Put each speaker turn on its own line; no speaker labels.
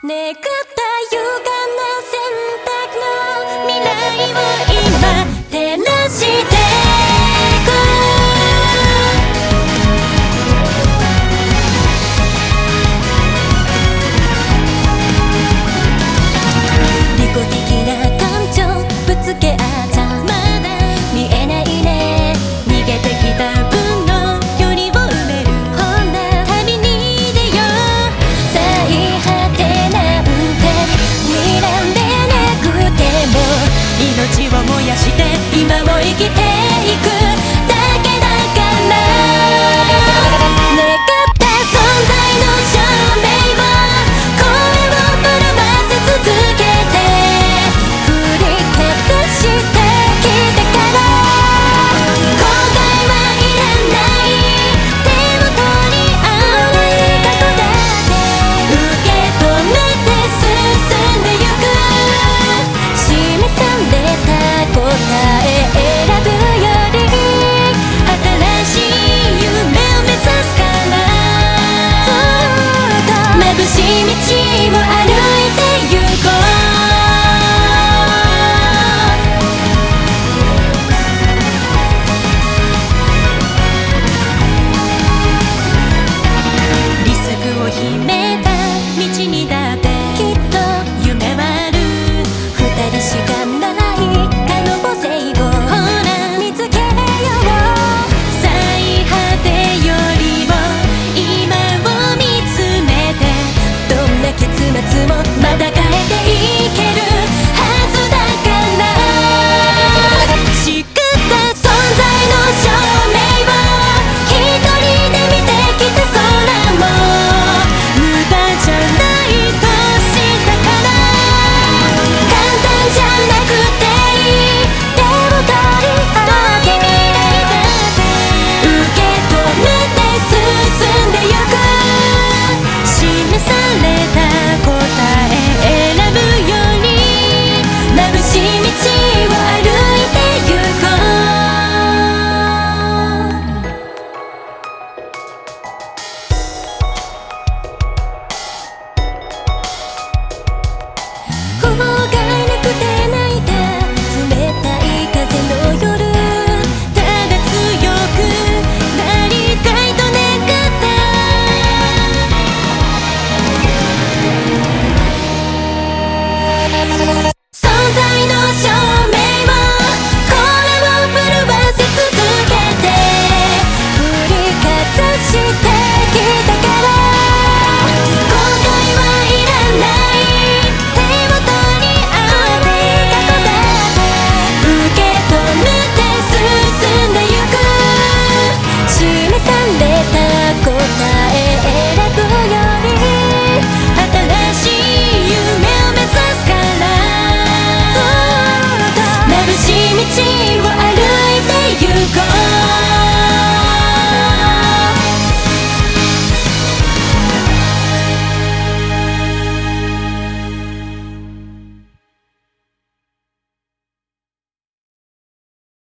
願った歪んだ選択の未来を